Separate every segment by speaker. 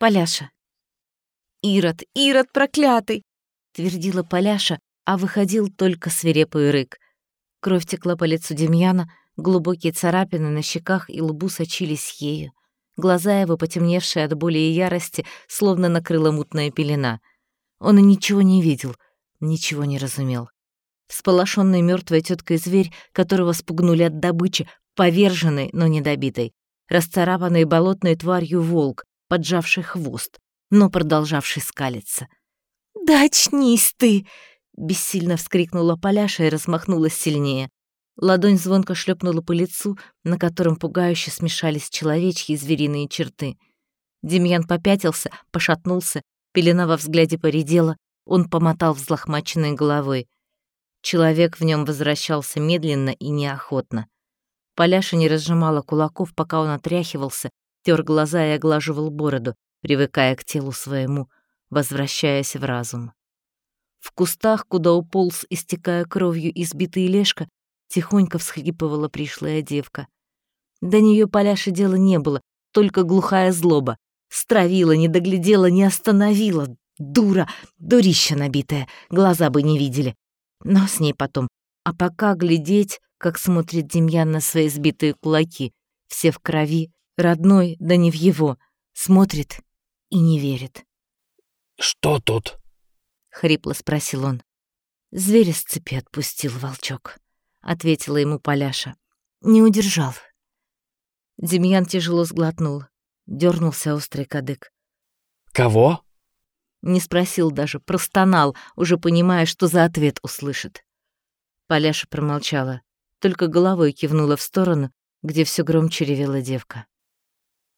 Speaker 1: Поляша. «Ирод, Ирод проклятый!» — твердила Поляша, а выходил только свирепый рык. Кровь текла по лицу Демьяна, глубокие царапины на щеках и лбу сочились ею. Глаза его, потемневшие от боли и ярости, словно накрыла мутная пелена. Он ничего не видел, ничего не разумел. Всполошенный мертвой теткой зверь, которого спугнули от добычи, поверженный, но недобитый. Расцарапанный болотной тварью волк, поджавший хвост, но продолжавший скалиться. «Да очнись ты!» — бессильно вскрикнула Поляша и размахнулась сильнее. Ладонь звонко шлепнула по лицу, на котором пугающе смешались человечьи и звериные черты. Демьян попятился, пошатнулся, пелена во взгляде поредела, он помотал взлохмаченной головой. Человек в нем возвращался медленно и неохотно. Поляша не разжимала кулаков, пока он отряхивался, тер глаза и оглаживал бороду, привыкая к телу своему, возвращаясь в разум. В кустах, куда уполз, истекая кровью избитый Лешка, тихонько всхлипывала пришлая девка. До нее Поляши дела не было, только глухая злоба. Стравила, не доглядела, не остановила. Дура, дурища набитая, глаза бы не видели. Но с ней потом. А пока глядеть, как смотрит Демьян на свои сбитые кулаки, все в крови, родной, да не в его, смотрит и не верит.
Speaker 2: «Что тут?»
Speaker 1: — хрипло спросил он. «Зверя с цепи отпустил волчок», — ответила ему Поляша. «Не удержал». Демьян тяжело сглотнул. дернулся острый кадык.
Speaker 2: «Кого?»
Speaker 1: Не спросил даже, простонал, уже понимая, что за ответ услышит. Поляша промолчала, только головой кивнула в сторону, где все громче ревела девка.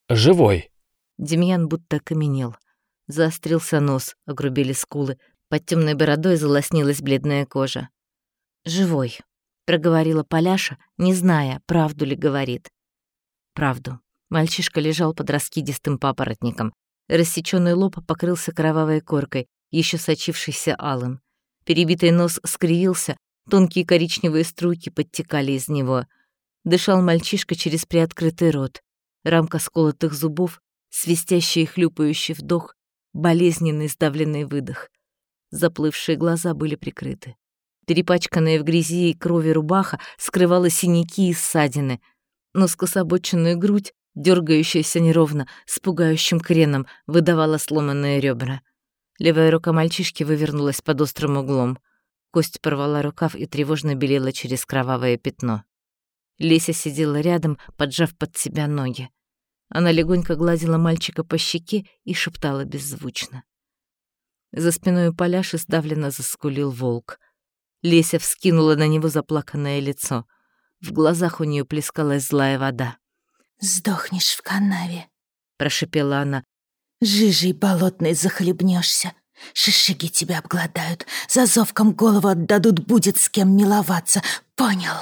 Speaker 2: «Живой!»
Speaker 1: Демьян будто окаменел. Заострился нос, огрубели скулы, под темной бородой залоснилась бледная кожа. «Живой», — проговорила Поляша, не зная, правду ли говорит. Правду. Мальчишка лежал под раскидистым папоротником. Рассечённый лоб покрылся кровавой коркой, еще сочившейся алым. Перебитый нос скривился, тонкие коричневые струйки подтекали из него. Дышал мальчишка через приоткрытый рот. Рамка сколотых зубов, свистящий и хлюпающий вдох, болезненный сдавленный выдох. Заплывшие глаза были прикрыты. Перепачканная в грязи и крови рубаха скрывала синяки и ссадины, но скособоченную грудь дергающаяся неровно, с пугающим креном, выдавала сломанные ребра. Левая рука мальчишки вывернулась под острым углом. Кость порвала рукав и тревожно белела через кровавое пятно. Леся сидела рядом, поджав под себя ноги. Она легонько гладила мальчика по щеке и шептала беззвучно. За спиной у Поляши сдавленно заскулил волк. Леся вскинула на него заплаканное лицо. В глазах у нее плескалась злая вода.
Speaker 3: «Сдохнешь в канаве», —
Speaker 1: прошепела она.
Speaker 3: «Жижей болотной захлебнешься. Шишиги тебя обгладают, за зовком голову отдадут, будет с кем миловаться. Понял?»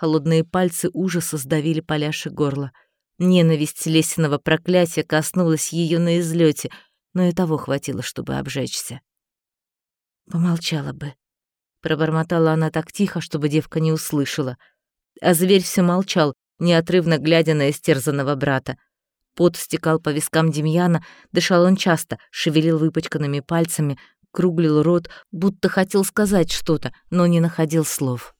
Speaker 1: Холодные пальцы ужаса сдавили Поляши горло. Ненависть лесиного проклятия коснулась ее на излете, но и того хватило, чтобы обжечься. «Помолчала бы», — пробормотала она так тихо, чтобы девка не услышала. А зверь все молчал, неотрывно глядя на истерзанного брата. Пот стекал по вискам Демьяна, дышал он часто, шевелил выпачканными пальцами, круглил рот, будто хотел сказать что-то, но не находил слов.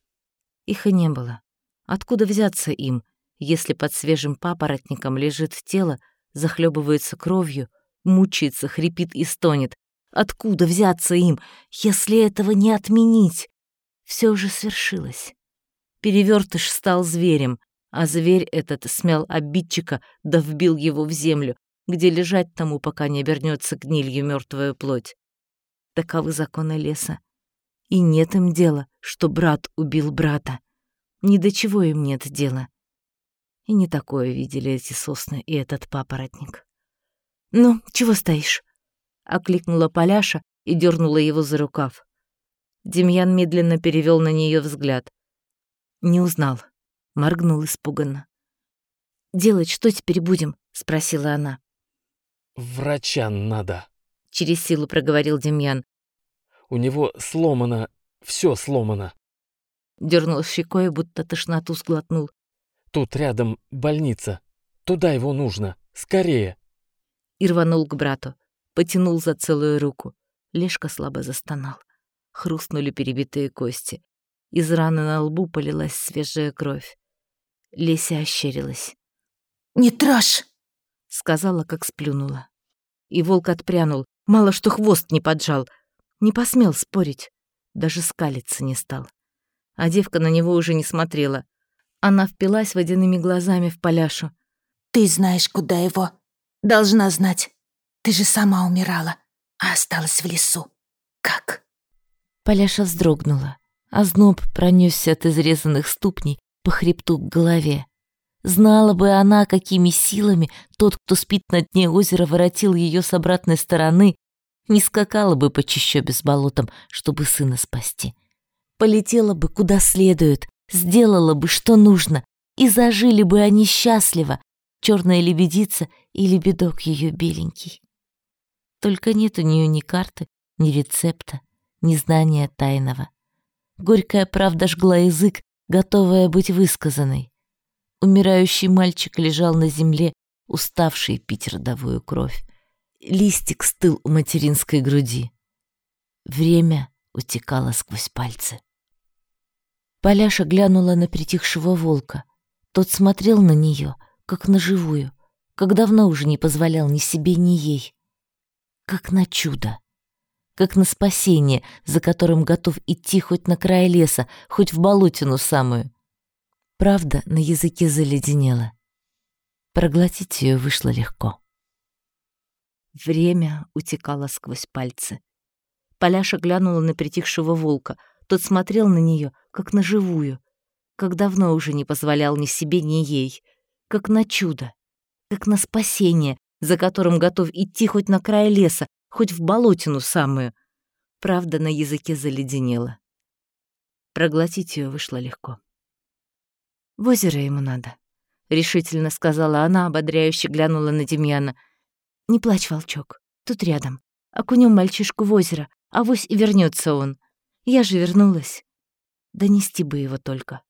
Speaker 1: Их и не было. Откуда взяться им, если под свежим папоротником лежит тело, захлебывается кровью, мучается, хрипит и стонет? Откуда взяться им, если этого не отменить? Все уже свершилось. Перевертыш стал зверем, а зверь этот смял обидчика да вбил его в землю, где лежать тому, пока не обернется гнилью мертвая плоть. Таковы законы леса. И нет им дела, что брат убил брата. Ни до чего им нет дела. И не такое видели эти сосны и этот папоротник. «Ну, чего стоишь?» — окликнула Поляша и дернула его за рукав. Демьян медленно перевел на нее взгляд. Не узнал моргнул испуганно. «Делать что теперь будем?» — спросила она.
Speaker 2: «Врача надо», —
Speaker 1: через силу проговорил Демьян.
Speaker 2: «У него сломано, все сломано».
Speaker 1: Дернул щекой, будто тошноту сглотнул.
Speaker 2: «Тут рядом больница. Туда его нужно. Скорее».
Speaker 1: и рванул к брату. Потянул за целую руку. Лешка слабо застонал. Хрустнули перебитые кости. Из раны на лбу полилась свежая кровь. Леся ощерилась.
Speaker 3: «Не трожь!»
Speaker 1: — сказала, как сплюнула. И волк отпрянул, мало что хвост не поджал. Не посмел спорить, даже скалиться не стал. А девка на него уже не смотрела. Она впилась водяными глазами в поляшу.
Speaker 3: «Ты знаешь, куда его. Должна знать. Ты же сама умирала, а осталась в лесу. Как?»
Speaker 1: Поляша вздрогнула. а зноб пронесся от изрезанных ступней по хребту к голове. Знала бы она, какими силами тот, кто спит на дне озера, воротил ее с обратной стороны, не скакала бы по чащобе с болотом, чтобы сына спасти. Полетела бы куда следует, сделала бы, что нужно, и зажили бы они счастливо, черная лебедица и лебедок ее беленький. Только нет у нее ни карты, ни рецепта, ни знания тайного. Горькая правда жгла язык, готовая быть высказанной. Умирающий мальчик лежал на земле, уставший пить родовую кровь. Листик стыл у материнской груди. Время утекало сквозь пальцы. Поляша глянула на притихшего волка. Тот смотрел на нее, как на живую, как давно уже не позволял ни себе, ни ей. Как на чудо. Как на спасение, за которым готов идти хоть на край леса, хоть в болотину самую. Правда на языке заледенела. Проглотить ее вышло легко. Время утекало сквозь пальцы. Поляша глянула на притихшего волка. Тот смотрел на нее, как на живую, как давно уже не позволял ни себе, ни ей, как на чудо, как на спасение, за которым готов идти хоть на край леса, хоть в болотину самую. Правда на языке заледенела. Проглотить ее вышло легко. В озеро ему надо, решительно сказала она, ободряюще глянула на Демьяна. Не плачь, волчок, тут рядом. Окунем мальчишку в озеро, а вось и вернется он. Я же вернулась. Донести бы его только.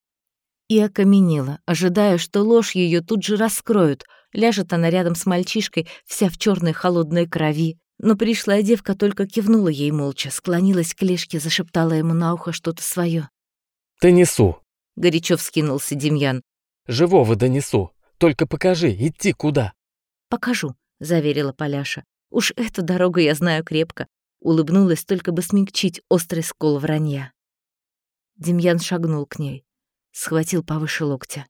Speaker 1: И окаменела, ожидая, что ложь ее тут же раскроют. Ляжет она рядом с мальчишкой, вся в черной холодной крови. Но пришлая девка только кивнула ей молча, склонилась к Лешке, зашептала ему на ухо что-то свое.
Speaker 2: «Донесу», —
Speaker 1: горячо вскинулся Демьян.
Speaker 2: «Живого донесу. Только покажи, идти куда?»
Speaker 1: «Покажу», — заверила Поляша. «Уж эту дорогу я знаю крепко». Улыбнулась, только бы смягчить острый скол вранья. Демьян шагнул к ней, схватил повыше локтя.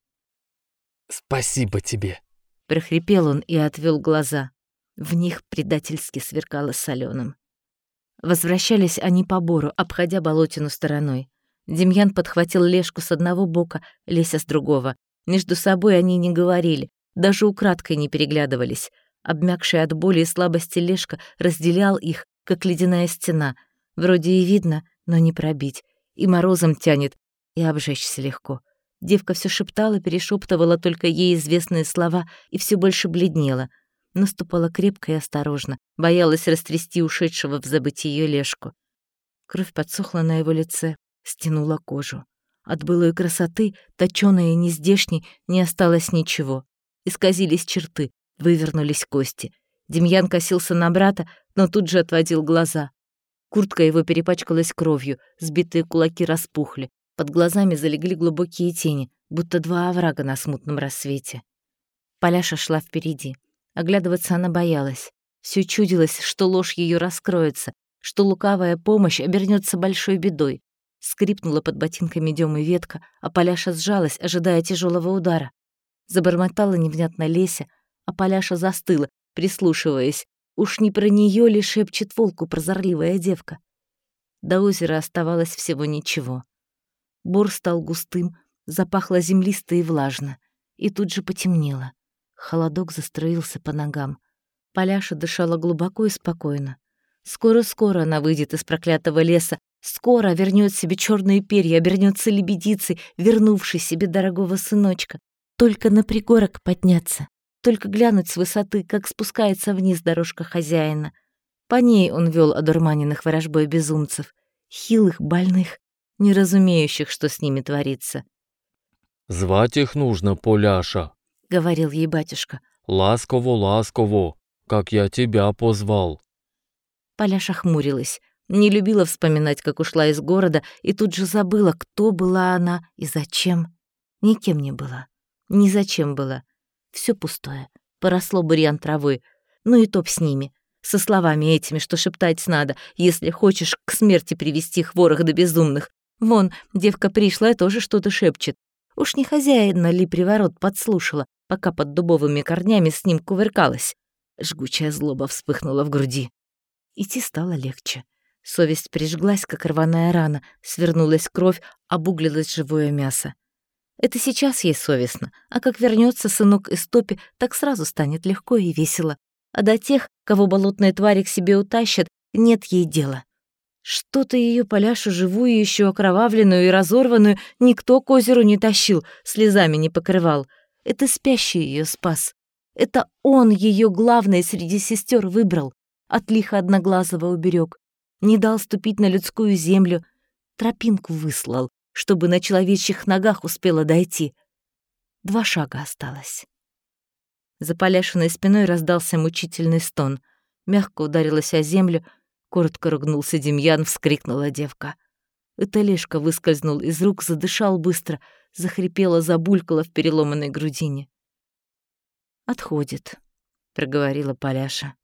Speaker 2: «Спасибо тебе», —
Speaker 1: прохрипел он и отвел глаза. В них предательски сверкало соленым. Возвращались они по бору, обходя болотину стороной. Демьян подхватил Лешку с одного бока, Леся с другого. Между собой они не говорили, даже украдкой не переглядывались. Обмякший от боли и слабости Лешка разделял их, как ледяная стена. Вроде и видно, но не пробить. И морозом тянет, и обжечься легко. Девка все шептала, перешептывала только ей известные слова и все больше бледнела. Наступала крепко и осторожно, боялась растрясти ушедшего в забытие Лешку. Кровь подсохла на его лице, стянула кожу. От былой красоты, точёной и нездешней, не осталось ничего. Исказились черты, вывернулись кости. Демьян косился на брата, но тут же отводил глаза. Куртка его перепачкалась кровью, сбитые кулаки распухли, под глазами залегли глубокие тени, будто два оврага на смутном рассвете. Поляша шла впереди. Оглядываться она боялась. Все чудилось, что ложь ее раскроется, что лукавая помощь обернется большой бедой. Скрипнула под ботинками Демы ветка, а Поляша сжалась, ожидая тяжелого удара. Забормотала невнятно Леся, а Поляша застыла, прислушиваясь. Уж не про нее ли шепчет волку прозорливая девка? До озера оставалось всего ничего. Бор стал густым, запахло землисто и влажно, и тут же потемнело. Холодок застроился по ногам. Поляша дышала глубоко и спокойно. Скоро-скоро она выйдет из проклятого леса Скоро вернет себе черные перья, обернется лебедицей, вернувший себе дорогого сыночка. Только на пригорок подняться, только глянуть с высоты, как спускается вниз дорожка хозяина. По ней он вел одурманенных ворожбой безумцев, хилых, больных, не разумеющих, что с ними творится.
Speaker 2: «Звать их нужно, Поляша», —
Speaker 1: говорил ей батюшка.
Speaker 2: «Ласково, ласково, как я тебя позвал».
Speaker 1: Поляша хмурилась, не любила вспоминать, как ушла из города, и тут же забыла, кто была она и зачем. Никем не была, ни зачем была. Все пустое, поросло бурьян травой. Ну и топ с ними, со словами этими, что шептать надо, если хочешь к смерти привести хворых до безумных. Вон, девка пришла и тоже что-то шепчет. Уж не хозяина ли приворот подслушала, пока под дубовыми корнями с ним кувыркалась. Жгучая злоба вспыхнула в груди. Идти стало легче. Совесть прижглась, как рваная рана, свернулась кровь, обуглилось живое мясо. Это сейчас ей совестно, а как вернется сынок из топи, так сразу станет легко и весело. А до тех, кого болотные твари к себе утащат, нет ей дела. Что-то ее поляшу живую, еще окровавленную и разорванную, никто к озеру не тащил, слезами не покрывал. Это спящий ее спас. Это он ее главное среди сестер выбрал, от лиха одноглазого уберег, не дал ступить на людскую землю, тропинку выслал, чтобы на человечьих ногах успела дойти. Два шага осталось. За поляшенной спиной раздался мучительный стон. Мягко ударилась о землю, коротко ругнулся Демьян, вскрикнула девка. Эталешка выскользнул из рук, задышал быстро, захрипела, забулькала в переломанной грудине. «Отходит», — проговорила Поляша.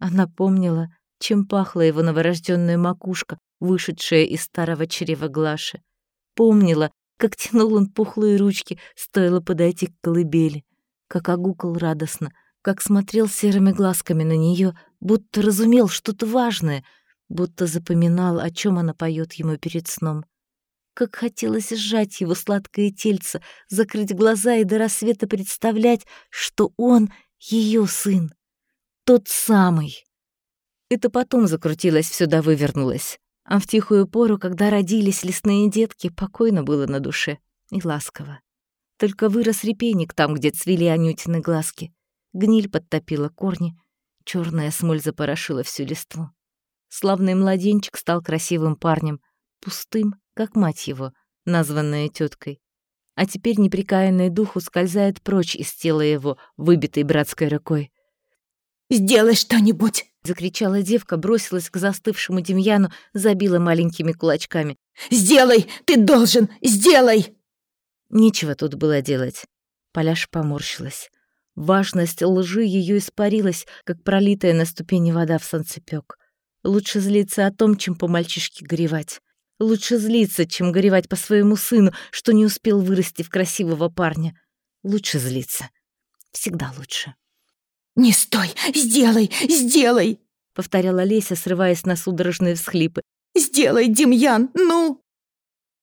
Speaker 1: Она помнила, чем пахла его новорожденная макушка, вышедшая из старого чрева Глаши. Помнила, как тянул он пухлые ручки, стоило подойти к колыбели как огукал радостно, как смотрел серыми глазками на нее, будто разумел что-то важное, будто запоминал, о чем она поет ему перед сном. Как хотелось сжать его сладкое тельце, закрыть глаза и до рассвета представлять, что он ее сын. Тот самый. Это потом закрутилось, все да вывернулось. А в тихую пору, когда родились лесные детки, покойно было на душе и ласково. Только вырос репейник там, где цвели анютины глазки. Гниль подтопила корни, черная смоль запорошила всю листву. Славный младенчик стал красивым парнем, пустым, как мать его, названная теткой. А теперь неприкаянный дух ускользает прочь из тела его, выбитой братской рукой.
Speaker 3: «Сделай что-нибудь!»
Speaker 1: — закричала девка, бросилась к застывшему Демьяну, забила маленькими кулачками.
Speaker 3: «Сделай! Ты должен! Сделай!»
Speaker 1: Нечего тут было делать. Поляш поморщилась. Важность лжи ее испарилась, как пролитая на ступени вода в санцепёк. Лучше злиться о том, чем по мальчишке горевать. Лучше злиться, чем горевать по своему сыну, что не успел вырасти в красивого парня. Лучше злиться. Всегда лучше.
Speaker 3: «Не стой! Сделай! Сделай!»
Speaker 1: — повторяла Леся, срываясь на судорожные всхлипы.
Speaker 3: «Сделай, Демьян, ну!»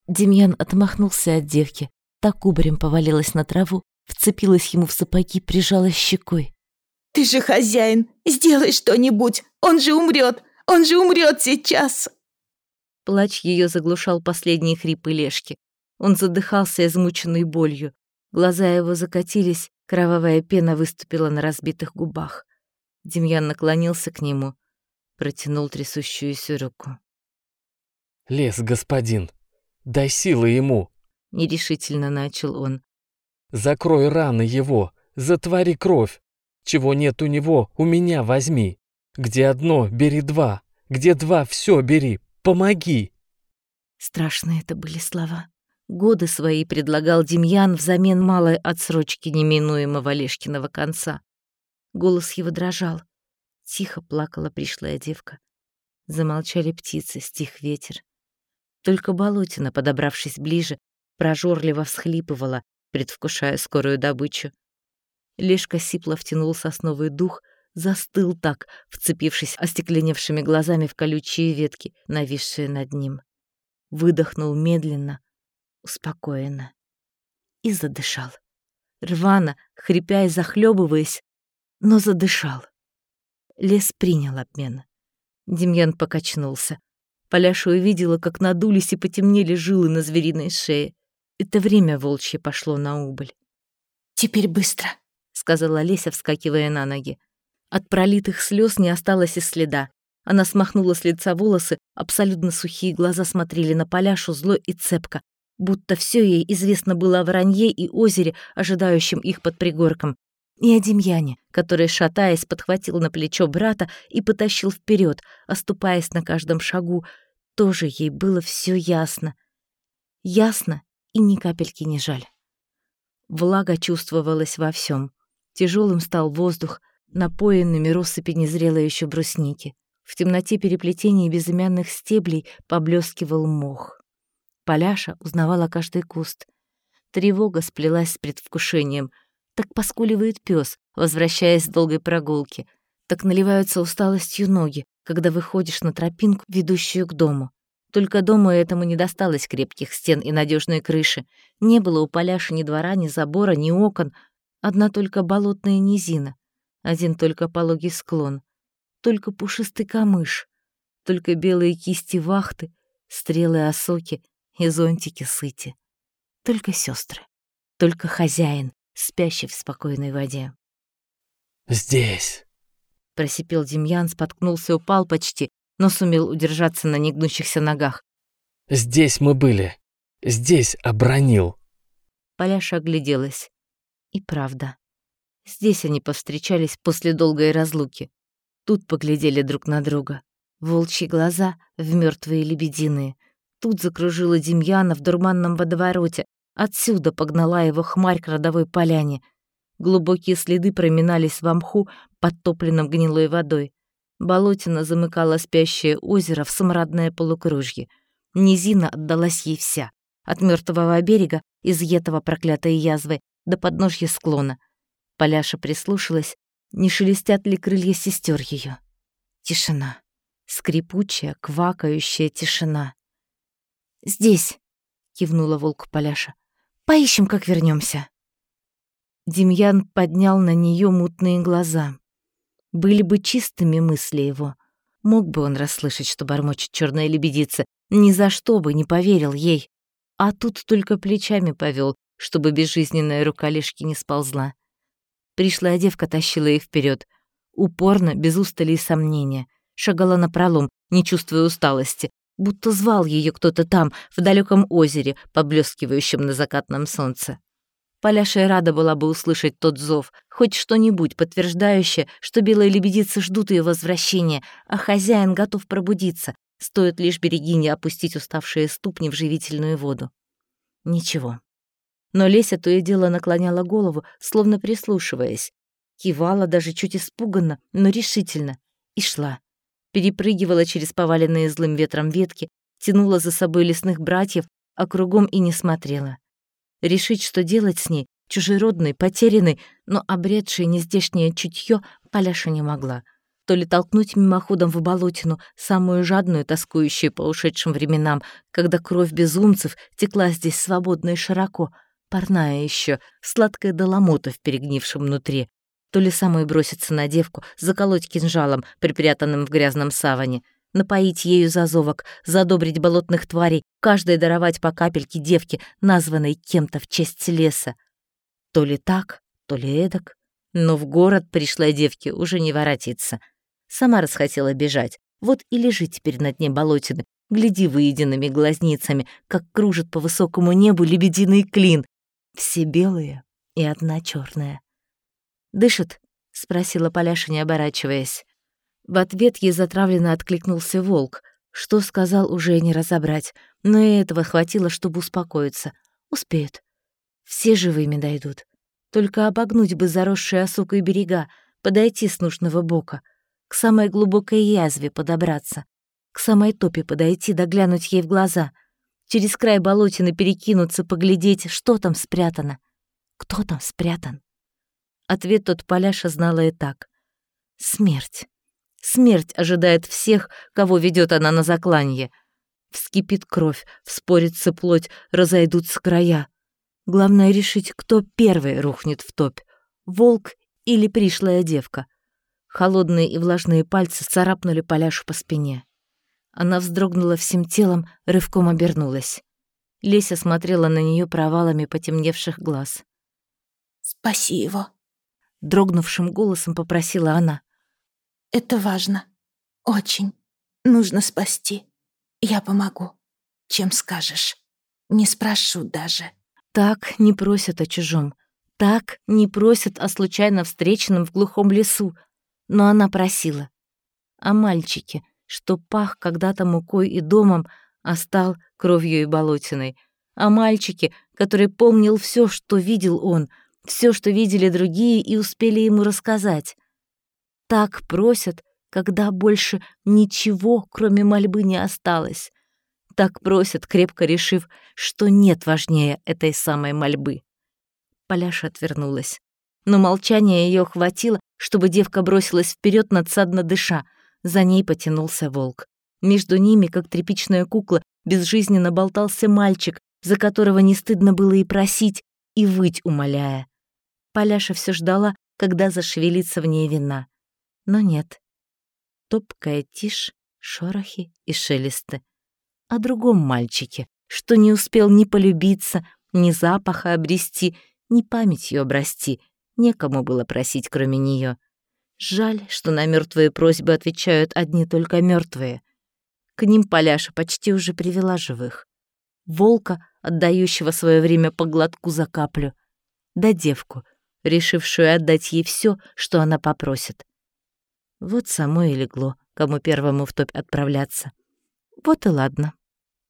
Speaker 1: Демьян отмахнулся от девки, так кубарем повалилась на траву, вцепилась ему в сапоги, прижалась щекой.
Speaker 3: «Ты же хозяин! Сделай что-нибудь! Он же умрет! Он же умрет сейчас!»
Speaker 1: Плач ее заглушал последние хрипы Лешки. Он задыхался, измученный болью. Глаза его закатились, кровавая пена выступила на разбитых губах. Демьян наклонился к нему, протянул трясущуюся руку.
Speaker 2: «Лес, господин, дай силы ему!»
Speaker 1: — нерешительно начал он.
Speaker 2: «Закрой раны его, затвори кровь. Чего нет у него, у меня возьми. Где одно, бери два. Где два, все бери. Помоги!»
Speaker 1: Страшные это были слова. Годы свои предлагал Демьян взамен малой отсрочки неминуемого Лешкиного конца. Голос его дрожал. Тихо плакала пришлая девка. Замолчали птицы, стих ветер. Только болотина, подобравшись ближе, прожорливо всхлипывала, предвкушая скорую добычу. Лешка сипло втянул сосновый дух, застыл так, вцепившись остекленевшими глазами в колючие ветки, нависшие над ним. Выдохнул медленно, успокоенно и задышал. Рвано, хрипя и захлебываясь, но задышал. Лес принял обмен. Демьян покачнулся. Поляша увидела, как надулись и потемнели жилы на звериной шее. Это время волчье пошло на убыль.
Speaker 3: «Теперь быстро», —
Speaker 1: сказала Леся, вскакивая на ноги. От пролитых слез не осталось и следа. Она смахнула с лица волосы, абсолютно сухие глаза смотрели на поляшу зло и цепко, будто все ей известно было о воронье и озере, ожидающем их под пригорком. И о Демьяне, который, шатаясь, подхватил на плечо брата и потащил вперед, оступаясь на каждом шагу, тоже ей было все ясно. Ясно и ни капельки не жаль. Влага чувствовалась во всем. Тяжелым стал воздух, напоенными россыпи незрелой еще брусники. В темноте переплетений безымянных стеблей поблескивал мох. Поляша узнавала каждый куст. Тревога сплелась с предвкушением. Так поскуливает пес, возвращаясь с долгой прогулки. Так наливаются усталостью ноги, когда выходишь на тропинку, ведущую к дому. Только дому этому не досталось крепких стен и надежной крыши. Не было у Поляши ни двора, ни забора, ни окон. Одна только болотная низина. Один только пологий склон. Только пушистый камыш. Только белые кисти вахты, стрелы осоки и зонтики сыти. Только сестры. Только хозяин, спящий в спокойной воде.
Speaker 2: «Здесь!»
Speaker 1: Просипел Демьян, споткнулся, упал почти, но сумел удержаться на негнущихся ногах.
Speaker 2: «Здесь мы были. Здесь обронил».
Speaker 1: Поляша огляделась. И правда. Здесь они повстречались после долгой разлуки. Тут поглядели друг на друга. Волчьи глаза в мертвые лебединые. Тут закружила Демьяна в дурманном водовороте. Отсюда погнала его хмарь к родовой поляне. Глубокие следы проминались в мху, подтопленном гнилой водой. Болотина замыкала спящее озеро в смрадное полукружье. Низина отдалась ей вся. От мертвого берега, изъетого проклятой язвой, до подножья склона. Поляша прислушалась, не шелестят ли крылья сестер ее. Тишина. Скрипучая, квакающая тишина. «Здесь!» — кивнула волк Поляша. «Поищем, как вернемся. Демьян поднял на нее мутные глаза. Были бы чистыми мысли его. Мог бы он расслышать, что бормочет черная лебедица, ни за что бы не поверил ей. А тут только плечами повел, чтобы безжизненная рука лишки не сползла. Пришлая девка тащила их вперед, упорно, без устали и сомнения. Шагала напролом, не чувствуя усталости, будто звал ее кто-то там, в далеком озере, поблескивающем на закатном солнце. Поляша рада была бы услышать тот зов, хоть что-нибудь подтверждающее, что белые лебедицы ждут ее возвращения, а хозяин готов пробудиться, стоит лишь берегине опустить уставшие ступни в живительную воду. Ничего. Но Леся то и дело наклоняла голову, словно прислушиваясь. Кивала даже чуть испуганно, но решительно. И шла. Перепрыгивала через поваленные злым ветром ветки, тянула за собой лесных братьев, а кругом и не смотрела. Решить, что делать с ней, чужеродной, потерянной, но обретшей нездешнее чутье, Поляша не могла. То ли толкнуть мимоходом в болотину, самую жадную, тоскующую по ушедшим временам, когда кровь безумцев текла здесь свободно и широко, парная еще, сладкая доломота в перегнившем внутри, то ли самой броситься на девку, заколоть кинжалом, припрятанным в грязном саване — напоить ею зазовок, задобрить болотных тварей, каждой даровать по капельке девки, названной кем-то в честь леса. То ли так, то ли эдак. Но в город пришла девке уже не воротиться. Сама расхотела бежать. Вот и лежи теперь на дне болотины, гляди выеденными глазницами, как кружит по высокому небу лебединый клин. Все белые и одна черная. «Дышит?» — спросила Поляша, не оборачиваясь. В ответ ей затравленно откликнулся волк. Что сказал, уже не разобрать, но и этого хватило, чтобы успокоиться. Успеют. Все живыми дойдут. Только обогнуть бы заросшие осокой берега, подойти с нужного бока, к самой глубокой язве подобраться, к самой топе подойти, доглянуть ей в глаза, через край болотины перекинуться, поглядеть, что там спрятано. Кто там спрятан? Ответ тот Поляша знала и так. Смерть. Смерть ожидает всех, кого ведет она на закланье. Вскипит кровь, вспорится плоть, разойдутся края. Главное решить, кто первый рухнет в топь — волк или пришлая девка. Холодные и влажные пальцы царапнули Поляшу по спине. Она вздрогнула всем телом, рывком обернулась. Леся смотрела на нее провалами потемневших глаз.
Speaker 3: «Спаси его», —
Speaker 1: дрогнувшим голосом попросила она.
Speaker 3: Это важно. Очень. Нужно спасти. Я помогу. Чем скажешь. Не спрошу даже.
Speaker 1: Так не просят о чужом. Так не просят о случайно встреченном в глухом лесу, но она просила. О мальчике, что пах когда-то мукой и домом, а стал кровью и болотиной. О мальчике, который помнил все, что видел он, все, что видели другие и успели ему рассказать. Так просят, когда больше ничего, кроме мольбы, не осталось. Так просят, крепко решив, что нет важнее этой самой мольбы. Поляша отвернулась. Но молчание ее хватило, чтобы девка бросилась вперед надсадно дыша. За ней потянулся волк. Между ними, как тряпичная кукла, безжизненно болтался мальчик, за которого не стыдно было и просить, и выть умоляя. Поляша все ждала, когда зашевелится в ней вина. Но нет. Топкая тишь, шорохи и шелесты. О другом мальчике, что не успел ни полюбиться, ни запаха обрести, ни памятью обрасти. Некому было просить, кроме нее. Жаль, что на мертвые просьбы отвечают одни только мертвые. К ним Поляша почти уже привела живых. Волка, отдающего свое время по глотку за каплю, да девку, решившую отдать ей все, что она попросит. Вот само и легло, кому первому в топь отправляться. Вот и ладно.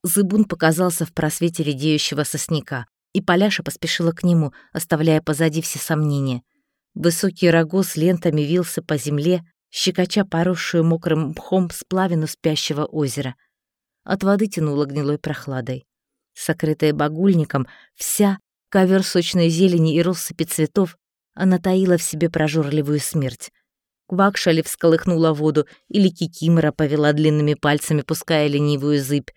Speaker 1: Зыбун показался в просвете редеющего сосняка, и Поляша поспешила к нему, оставляя позади все сомнения. Высокий рогоз лентами вился по земле, щекоча поросшую мокрым мхом сплавину спящего озера. От воды тянуло гнилой прохладой. Сокрытая багульником, вся, ковер сочной зелени и россыпи цветов, она таила в себе прожорливую смерть. Квакшали всколыхнула воду, или кикимора повела длинными пальцами, пуская ленивую зыбь.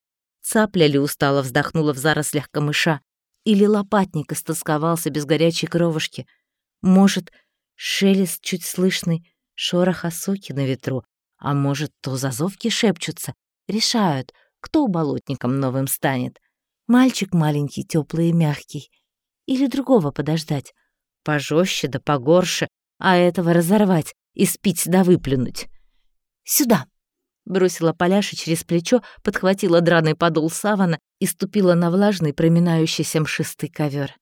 Speaker 1: Цапля ли устало вздохнула в зарослях камыша, или лопатник истосковался без горячей кровушки. Может, шелест чуть слышный, шорох осоки на ветру, а может, то зазовки шепчутся, решают, кто болотником новым станет. Мальчик маленький, теплый и мягкий. Или другого подождать. Пожестче да погорше, а этого разорвать и спить да выплюнуть. «Сюда!» — бросила Поляша через плечо, подхватила драный подол савана и ступила на влажный, проминающийся мшистый ковер.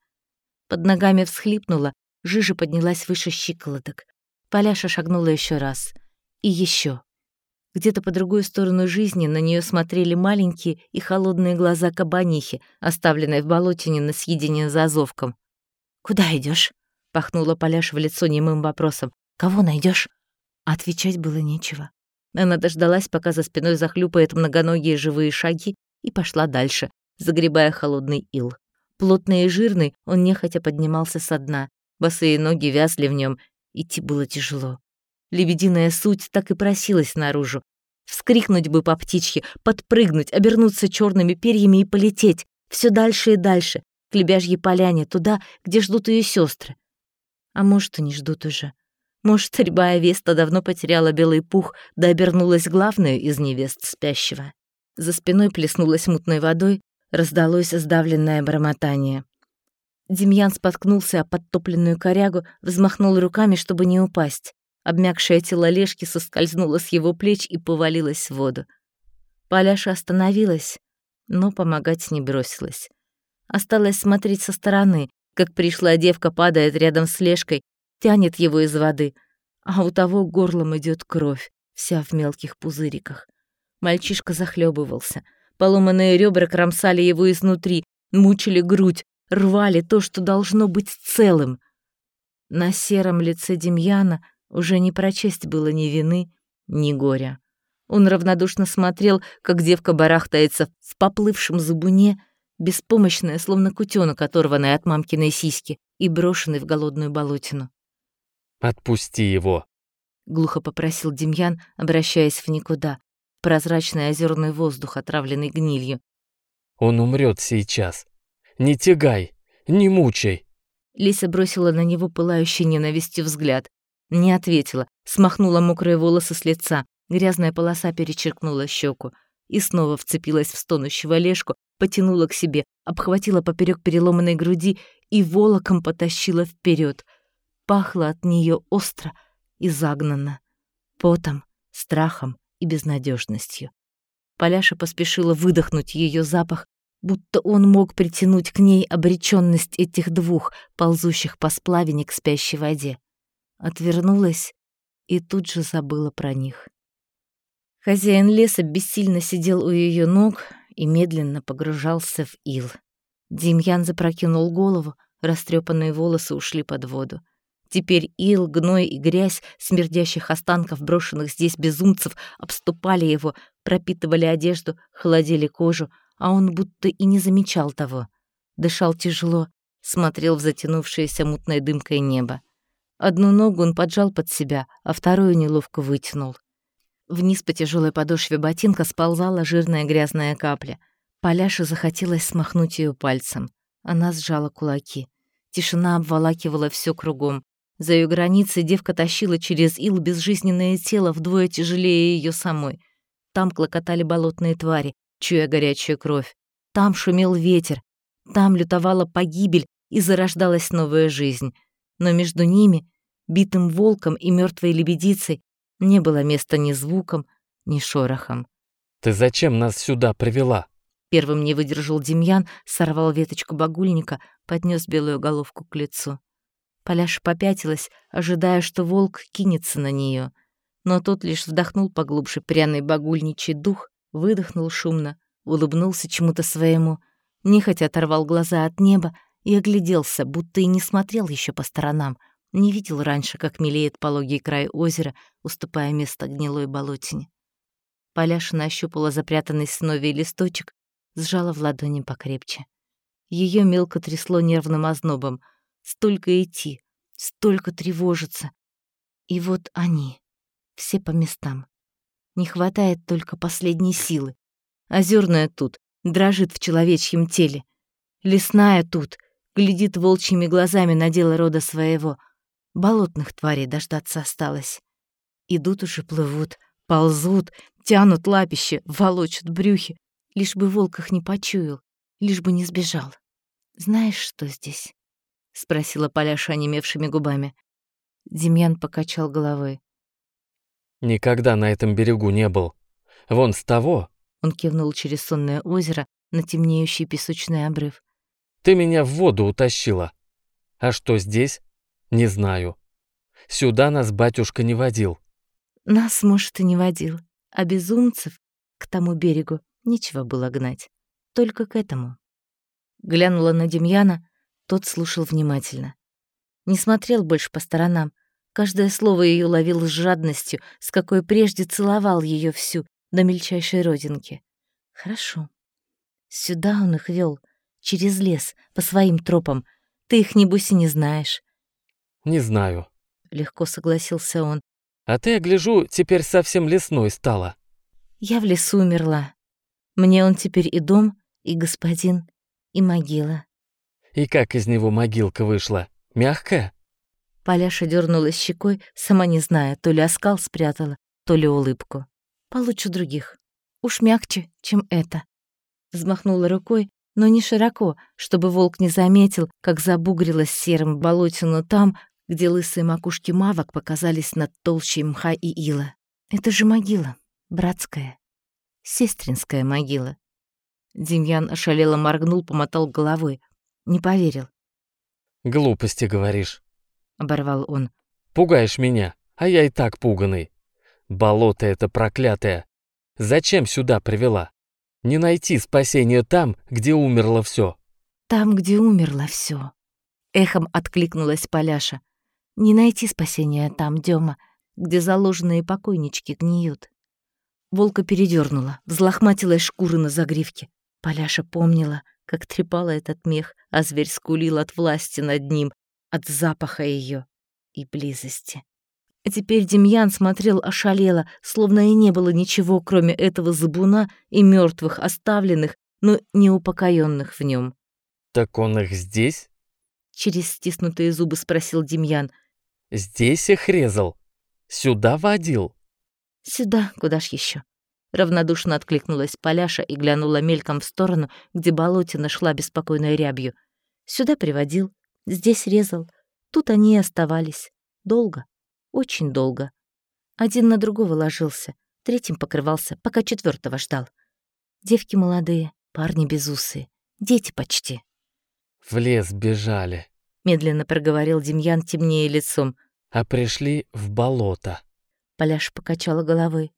Speaker 1: Под ногами всхлипнула, жижа поднялась выше щиколоток. Поляша шагнула еще раз. И еще. Где-то по другую сторону жизни на нее смотрели маленькие и холодные глаза кабанихи, оставленные в болотине на съедение за азовком. «Куда идешь? Пахнула Поляша в лицо немым вопросом. Кого найдешь? Отвечать было нечего. Она дождалась, пока за спиной захлюпает многоногие живые шаги, и пошла дальше, загребая холодный ил. Плотный и жирный, он нехотя поднимался со дна. Босые ноги вязли в нем, идти было тяжело. Лебединая суть так и просилась наружу. Вскрикнуть бы по птичье, подпрыгнуть, обернуться черными перьями и полететь. все дальше и дальше, к лебяжьей поляне, туда, где ждут ее сестры. А может, и не ждут уже. Может, рябая Веста давно потеряла белый пух, да обернулась главной из невест спящего. За спиной плеснулась мутной водой, раздалось сдавленное бормотание. Демьян споткнулся о подтопленную корягу, взмахнул руками, чтобы не упасть. Обмякшее тело Лешки соскользнуло с его плеч и повалилось в воду. Поляша остановилась, но помогать не бросилась. Осталось смотреть со стороны, как пришлая девка падает рядом с Лешкой, тянет его из воды, а у того горлом идет кровь, вся в мелких пузыриках. Мальчишка захлебывался. Поломанные ребра кромсали его изнутри, мучили грудь, рвали то, что должно быть целым. На сером лице Демьяна уже не прочесть было ни вины, ни горя. Он равнодушно смотрел, как девка барахтается в поплывшем зубуне, беспомощная, словно кутёнок, оторванный от мамкиной сиськи и брошенный в голодную болотину.
Speaker 2: «Отпусти его!»
Speaker 1: — глухо попросил Демьян, обращаясь в никуда. Прозрачный озерный воздух, отравленный гнилью.
Speaker 2: «Он умрет сейчас. Не тягай, не мучай!»
Speaker 1: Лиса бросила на него пылающий ненавистью взгляд. Не ответила, смахнула мокрые волосы с лица, грязная полоса перечеркнула щеку и снова вцепилась в стонущего Лешку, потянула к себе, обхватила поперек переломанной груди и волоком потащила вперед пахло от нее остро и загнанно, потом, страхом и безнадежностью. Поляша поспешила выдохнуть ее запах, будто он мог притянуть к ней обреченность этих двух, ползущих по сплавине к спящей воде. Отвернулась и тут же забыла про них. Хозяин леса бессильно сидел у ее ног и медленно погружался в ил. Демьян запрокинул голову, растрепанные волосы ушли под воду. Теперь ил, гной и грязь смердящих останков брошенных здесь безумцев обступали его, пропитывали одежду, холодили кожу, а он будто и не замечал того. Дышал тяжело, смотрел в затянувшееся мутной дымкой небо. Одну ногу он поджал под себя, а вторую неловко вытянул. Вниз по тяжелой подошве ботинка сползала жирная грязная капля. Поляше захотелось смахнуть ее пальцем. Она сжала кулаки. Тишина обволакивала все кругом. За ее границей девка тащила через ил безжизненное тело вдвое тяжелее ее самой. Там клокотали болотные твари, чуя горячую кровь. Там шумел ветер. Там лютовала погибель и зарождалась новая жизнь. Но между ними битым волком и мертвой лебедицей не было места ни звуком, ни шорохом.
Speaker 2: «Ты зачем нас сюда привела?»
Speaker 1: Первым не выдержал Демьян, сорвал веточку багульника, поднес белую головку к лицу. Поляша попятилась, ожидая, что волк кинется на нее, но тот лишь вдохнул поглубже пряный багульничий дух, выдохнул шумно, улыбнулся чему-то своему, нехотя оторвал глаза от неба и огляделся, будто и не смотрел еще по сторонам — не видел раньше, как мелеет пологий край озера, уступая место гнилой болотине. Поляша нащупала запрятанный сновий листочек, сжала в ладони покрепче. Ее мелко трясло нервным ознобом. Столько идти, столько тревожиться. И вот они, все по местам. Не хватает только последней силы. Озерная тут, дрожит в человечьем теле. Лесная тут, глядит волчьими глазами на дело рода своего — Болотных тварей дождаться осталось. Идут уже, плывут, ползут, тянут лапище, волочат брюхи. Лишь бы волк их не почуял, лишь бы не сбежал. «Знаешь, что здесь?» — спросила Поляша онемевшими губами. Демьян покачал головой.
Speaker 2: «Никогда на этом берегу не был. Вон с того...»
Speaker 1: Он кивнул через сонное озеро на темнеющий песочный обрыв.
Speaker 2: «Ты меня в воду утащила. А что здесь? Не знаю. Сюда нас батюшка не водил.
Speaker 1: Нас, может, и не водил. А безумцев к тому берегу нечего было гнать. Только к этому. Глянула на Демьяна, тот слушал внимательно. Не смотрел больше по сторонам. Каждое слово ее ловил с жадностью, с какой прежде целовал ее всю, до мельчайшей родинки. Хорошо. Сюда он их вел, через лес, по своим тропам. Ты их, небось, и не знаешь.
Speaker 2: «Не знаю», —
Speaker 1: легко согласился он.
Speaker 2: «А ты, я гляжу, теперь совсем лесной стала».
Speaker 1: «Я в лесу умерла. Мне он теперь и дом, и господин, и могила».
Speaker 2: «И как из него могилка вышла? Мягкая?»
Speaker 1: Поляша дернулась щекой, сама не зная, то ли оскал спрятала, то ли улыбку. «Получше других. Уж мягче, чем это». Взмахнула рукой, но не широко, чтобы волк не заметил, как забугрилась серым болотину там, где лысые макушки мавок показались над толщей мха и ила. Это же могила, братская, сестринская могила. Демьян ошалело моргнул, помотал головой. Не поверил.
Speaker 2: «Глупости, говоришь», —
Speaker 1: оборвал он.
Speaker 2: «Пугаешь меня, а я и так пуганый. Болото это проклятое. Зачем сюда привела? Не найти спасения там, где умерло все.
Speaker 1: Там, где умерло все. Эхом откликнулась Поляша. Не найти спасения там, Дема, где заложенные покойнички гниют. Волка передернула, взлохматилась шкура на загривке. Поляша помнила, как трепала этот мех, а зверь скулил от власти над ним, от запаха ее и близости. А теперь Демьян смотрел ошалело, словно и не было ничего, кроме этого забуна и мертвых, оставленных, но неупокоенных в нем.
Speaker 2: «Так он их здесь?»
Speaker 1: Через стиснутые зубы спросил Демьян.
Speaker 2: Здесь их резал? Сюда водил?»
Speaker 1: «Сюда, куда ж еще? Равнодушно откликнулась Поляша и глянула мельком в сторону, где болотина шла беспокойной рябью. «Сюда приводил, здесь резал. Тут они и оставались. Долго, очень долго. Один на другого ложился, третьим покрывался, пока четвертого ждал. Девки молодые, парни безусые. Дети почти.
Speaker 2: В лес бежали,
Speaker 1: Медленно проговорил Демьян темнее лицом.
Speaker 2: а пришли в болото.
Speaker 1: Поляш покачала головой.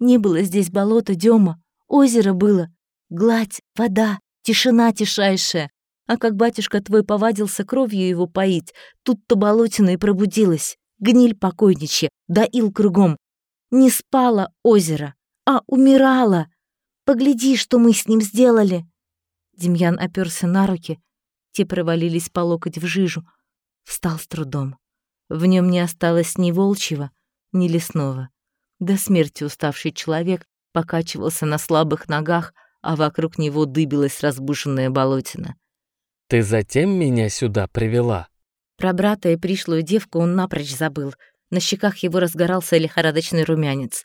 Speaker 1: Не было здесь болота, Дема. Озеро было. Гладь, вода, тишина тишайшая. А как батюшка твой повадился кровью его поить, тут-то болотина и пробудилась. Гниль покойничья, да ил кругом. Не спало озеро, а умирало. Погляди, что мы с ним сделали. Демьян оперся на руки. Те провалились по локоть в жижу. Встал с трудом. В нем не осталось ни волчьего, ни лесного. До смерти уставший человек покачивался на слабых ногах, а вокруг него дыбилась разбушенная болотина.
Speaker 2: Ты затем меня сюда привела?
Speaker 1: Про брата и пришлую девку он напрочь забыл. На щеках его разгорался лихорадочный румянец.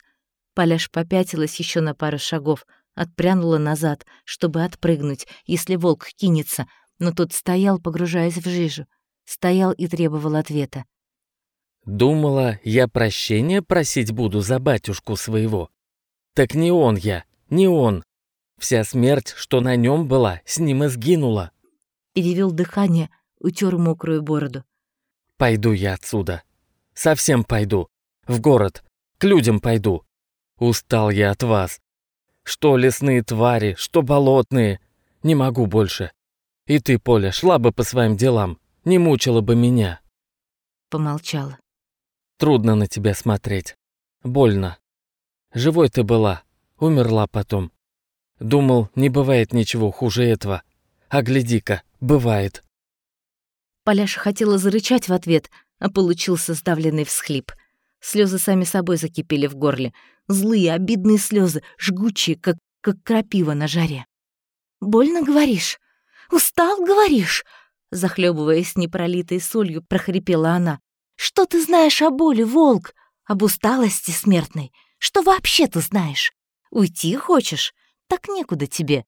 Speaker 1: Поляш попятилась еще на пару шагов, отпрянула назад, чтобы отпрыгнуть, если волк кинется, но тот стоял, погружаясь в жижу. Стоял и требовал ответа.
Speaker 2: Думала, я прощения просить буду за батюшку своего. Так не он я, не он. Вся смерть, что на нем была, с ним и сгинула.
Speaker 1: Перевел дыхание, утер мокрую бороду.
Speaker 2: Пойду я отсюда. Совсем пойду. В город. К людям пойду. Устал я от вас. Что лесные твари, что болотные. Не могу больше. И ты, Поля, шла бы по своим делам. Не мучила бы меня.
Speaker 1: Помолчала.
Speaker 2: Трудно на тебя смотреть. Больно. Живой ты была. Умерла потом. Думал, не бывает ничего хуже этого. А гляди-ка, бывает.
Speaker 1: Поляша хотела зарычать в ответ, а получился сдавленный всхлип. Слезы сами собой закипели в горле. Злые, обидные слезы, жгучие, как, как крапива на жаре. «Больно, говоришь? Устал, говоришь?» Захлебываясь непролитой солью, прохрипела она. «Что ты знаешь о боли, волк? Об усталости смертной? Что вообще ты знаешь? Уйти хочешь? Так некуда тебе.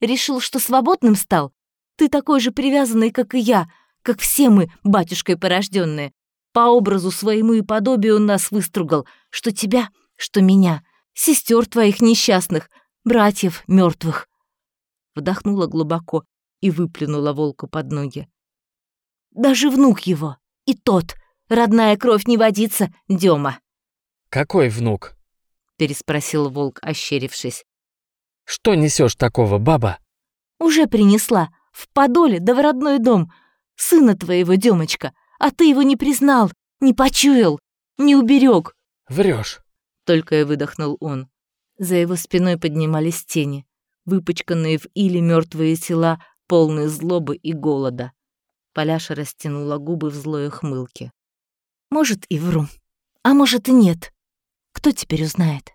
Speaker 1: Решил, что свободным стал? Ты такой же привязанный, как и я, как все мы, батюшкой порожденные. По образу своему и подобию нас выстругал, что тебя, что меня, сестер твоих несчастных, братьев мертвых. Вдохнула глубоко и выплюнула волку под ноги. Даже внук его, и тот, родная кровь не водится, Дема.
Speaker 2: Какой внук?
Speaker 1: переспросил волк, ощерившись.
Speaker 2: Что несешь такого, баба?
Speaker 1: Уже принесла, в подоле да в родной дом. Сына твоего, Демочка, а ты его не признал, не почуял, не уберег.
Speaker 2: Врешь.
Speaker 1: Только и выдохнул он. За его спиной поднимались тени, выпачканные в иле мертвые тела, полные злобы и голода. Поляша растянула губы в злой ухмылке. «Может, и вру, а может, и нет. Кто теперь узнает?»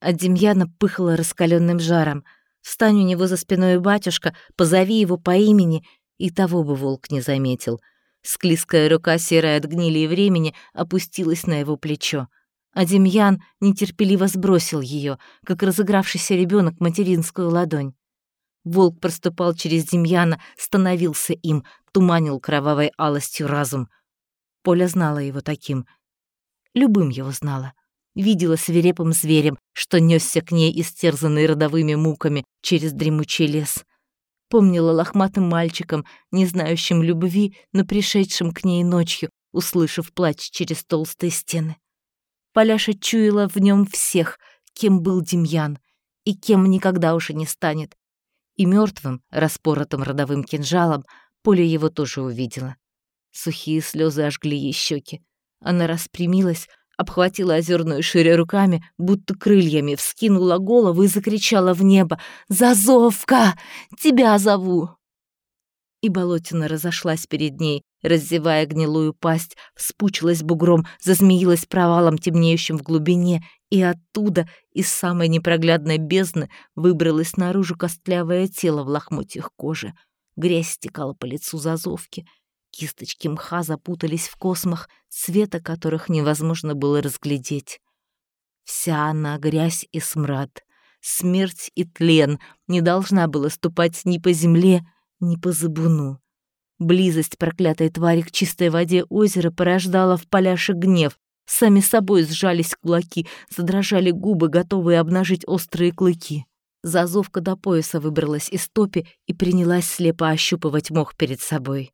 Speaker 1: От Демьяна пыхало раскаленным жаром. Встань у него за спиной батюшка, позови его по имени, и того бы волк не заметил. Склизкая рука, серая от гнили и времени, опустилась на его плечо. А Демьян нетерпеливо сбросил ее, как разыгравшийся ребенок материнскую ладонь. Волк проступал через Демьяна, становился им, туманил кровавой алостью разум. Поля знала его таким. Любым его знала. Видела свирепым зверем, что несся к ней, истерзанный родовыми муками, через дремучий лес. Помнила лохматым мальчиком, не знающим любви, но пришедшим к ней ночью, услышав плач через толстые стены. Поляша чуяла в нем всех, кем был Демьян, и кем никогда уже не станет. И мертвым, распоротым родовым кинжалом, Поля его тоже увидела. Сухие слезы ожгли ей щеки. Она распрямилась, обхватила озерную шире руками, будто крыльями, вскинула голову и закричала в небо «Зазовка! Тебя зову!» И болотина разошлась перед ней, раздевая гнилую пасть, вспучилась бугром, зазмеилась провалом, темнеющим в глубине, и оттуда, из самой непроглядной бездны, выбралось наружу костлявое тело в лохмотьях кожи. Грязь стекала по лицу зазовки. Кисточки мха запутались в космах, цвета которых невозможно было разглядеть. Вся она грязь и смрад, смерть и тлен не должна была ступать ни по земле, ни по забуну. Близость проклятой твари к чистой воде озера порождала в поляше гнев. Сами собой сжались кулаки, задрожали губы, готовые обнажить острые клыки. Зазовка до пояса выбралась из топи и принялась слепо ощупывать мох перед собой.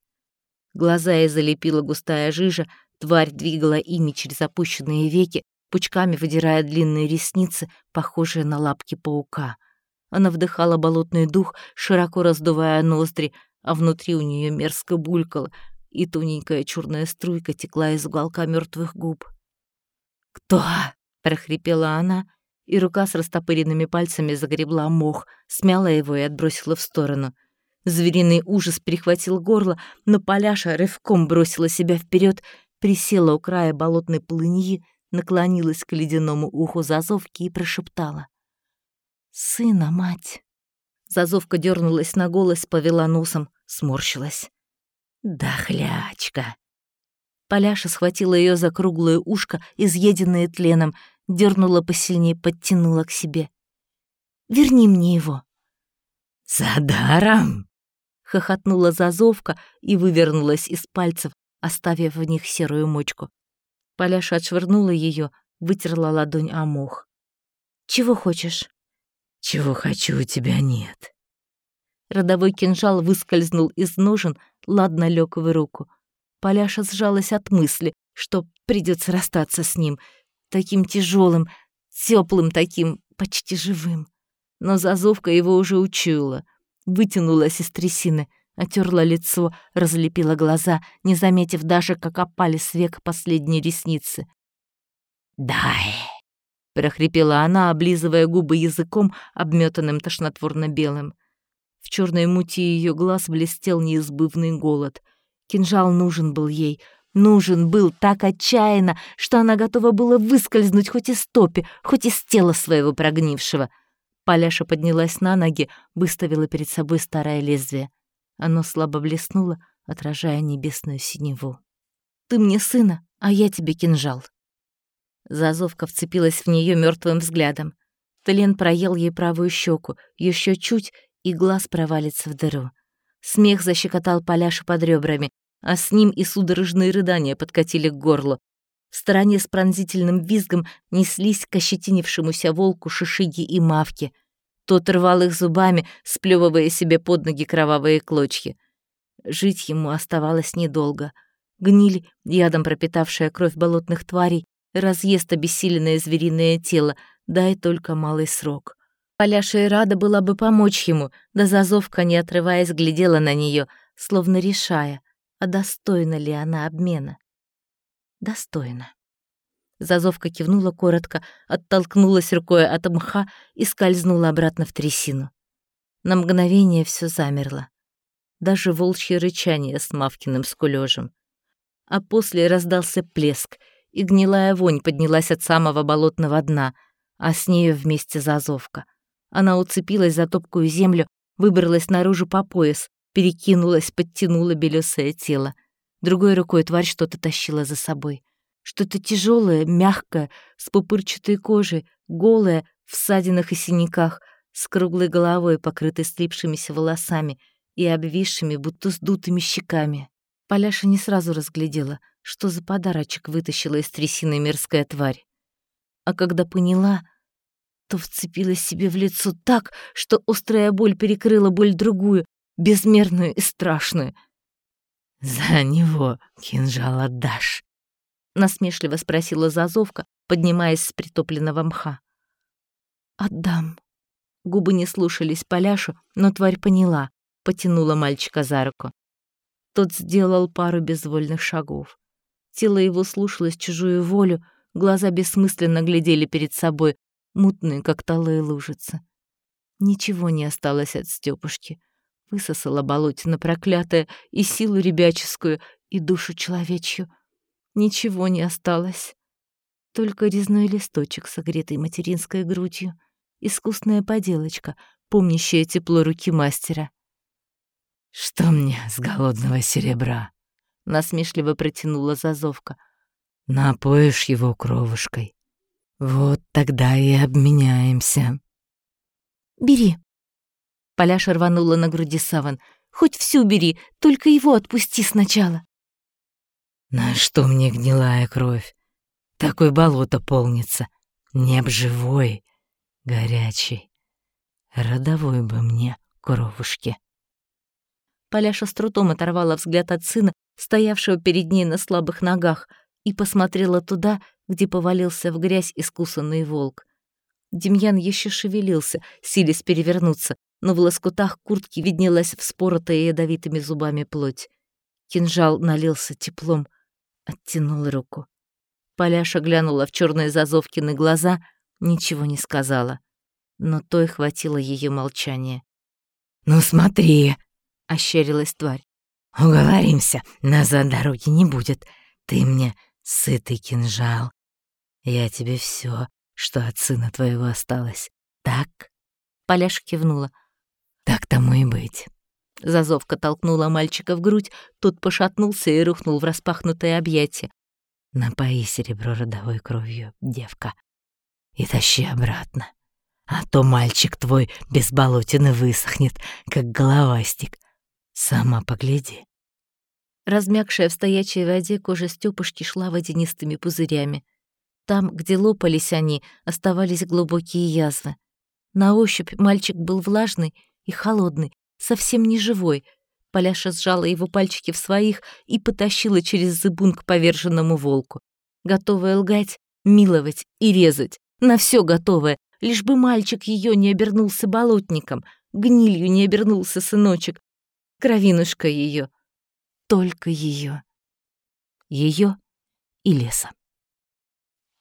Speaker 1: Глаза ей залепила густая жижа, тварь двигала ими через опущенные веки, пучками выдирая длинные ресницы, похожие на лапки паука. Она вдыхала болотный дух, широко раздувая ноздри, а внутри у нее мерзко булькало, и тоненькая черная струйка текла из уголка мертвых губ. «Кто?» — прохрипела она, и рука с растопыренными пальцами загребла мох, смяла его и отбросила в сторону. Звериный ужас перехватил горло, но Поляша рывком бросила себя вперед, присела у края болотной полыньи, наклонилась к ледяному уху Зазовки и прошептала. «Сына, мать!» Зазовка дернулась на голос, повела носом, сморщилась. «Дохлячка!» Поляша схватила ее за круглое ушко, изъеденное тленом, дернула посильнее, подтянула к себе. «Верни мне его». «За даром!» — хохотнула Зазовка и вывернулась из пальцев, оставив в них серую мочку. Поляша отшвырнула ее, вытерла ладонь о мох. «Чего хочешь?» «Чего хочу, у тебя нет». Родовой кинжал выскользнул из ножен, ладно лег в руку. Поляша сжалась от мысли, что придется расстаться с ним — таким тяжелым, теплым таким, почти живым. Но зазовка его уже учуяла, вытянулась из трясины, отерла лицо, разлепила глаза, не заметив даже, как опали с век последние ресницы. «Дай!» — прохрипела она, облизывая губы языком, обметанным тошнотворно-белым. В черной мути ее глаз блестел неизбывный голод. Кинжал нужен был ей, Нужен был так отчаянно, что она готова была выскользнуть хоть из топи, хоть из тела своего прогнившего. Поляша поднялась на ноги, выставила перед собой старое лезвие. Оно слабо блеснуло, отражая небесную синеву. «Ты мне сына, а я тебе кинжал». Зазовка вцепилась в нее мертвым взглядом. Тлен проел ей правую щеку, еще чуть, и глаз провалится в дыру. Смех защекотал Поляшу под ребрами, а с ним и судорожные рыдания подкатили к горлу. В стороне с пронзительным визгом неслись к ощетинившемуся волку шишиги и мавки. Тот рвал их зубами, сплевывая себе под ноги кровавые клочья. Жить ему оставалось недолго. Гниль, ядом пропитавшая кровь болотных тварей, разъест обессиленное звериное тело, дай только малый срок. Поляша и рада была бы помочь ему, да зазовка, не отрываясь, глядела на нее, словно решая — а достойна ли она обмена. Достойна. Зазовка кивнула коротко, оттолкнулась рукой от мха и скользнула обратно в трясину. На мгновение все замерло. Даже волчье рычание с Мавкиным скулёжем. А после раздался плеск, и гнилая вонь поднялась от самого болотного дна, а с нею вместе зазовка. Она уцепилась за топкую землю, выбралась наружу по пояс, перекинулась, подтянула белесое тело. Другой рукой тварь что-то тащила за собой. Что-то тяжелое, мягкое, с пупырчатой кожей, голое, в ссадинах и синяках, с круглой головой, покрытой слипшимися волосами и обвисшими, будто сдутыми щеками. Поляша не сразу разглядела, что за подарочек вытащила из трясины мерзкая тварь. А когда поняла, то вцепилась себе в лицо так, что острая боль перекрыла боль другую, безмерную и страшную. «За него кинжал отдашь?» — насмешливо спросила Зазовка, поднимаясь с притопленного мха. «Отдам». Губы не слушались Поляшу, но тварь поняла, потянула мальчика за руку. Тот сделал пару безвольных шагов. Тело его слушалось чужую волю, глаза бессмысленно глядели перед собой, мутные, как талые лужицы. Ничего не осталось от Стёпушки — Высосала болотина проклятая и силу ребяческую, и душу человечью. Ничего не осталось. Только резной листочек, согретый материнской грудью, искусная поделочка, помнящая тепло руки мастера. «Что мне с голодного серебра?» — насмешливо протянула Зазовка. «Напоишь его кровушкой. Вот тогда и обменяемся». «Бери», Поляша рванула на груди саван. «Хоть всю бери, только его отпусти сначала».
Speaker 3: «На что мне гнилая кровь? Такой болото полнится. Неб живой, горячий.
Speaker 1: Родовой бы мне, кровушки. Поляша с трудом оторвала взгляд от сына, стоявшего перед ней на слабых ногах, и посмотрела туда, где повалился в грязь искусанный волк. Демьян еще шевелился, силясь перевернуться, но в лоскутах куртки виднелась вспоротая ядовитыми зубами плоть. Кинжал налился теплом, оттянул руку. Поляша глянула в черные зазовкины глаза, ничего не сказала. Но той хватило ее молчания. «Ну смотри!» — ощерилась тварь. «Уговоримся, назад дороги не будет. Ты мне сытый кинжал. Я тебе все, что от сына твоего осталось. Так?» Поляша кивнула. «Так тому и быть». Зазовка толкнула мальчика в грудь, тот пошатнулся и рухнул в распахнутое объятие. «Напои серебро родовой кровью, девка, и тащи обратно, а то мальчик твой без болотины высохнет, как головастик. Сама погляди». Размягшая в стоячей воде кожа Стёпушки шла водянистыми пузырями. Там, где лопались они, оставались глубокие язвы. На ощупь мальчик был влажный и холодный, совсем не живой. Поляша сжала его пальчики в своих и потащила через зыбун к поверженному волку. Готовая лгать, миловать и резать. На все готовая, лишь бы мальчик ее не обернулся болотником, гнилью не обернулся сыночек, кровинушка ее, только ее. Ее и леса.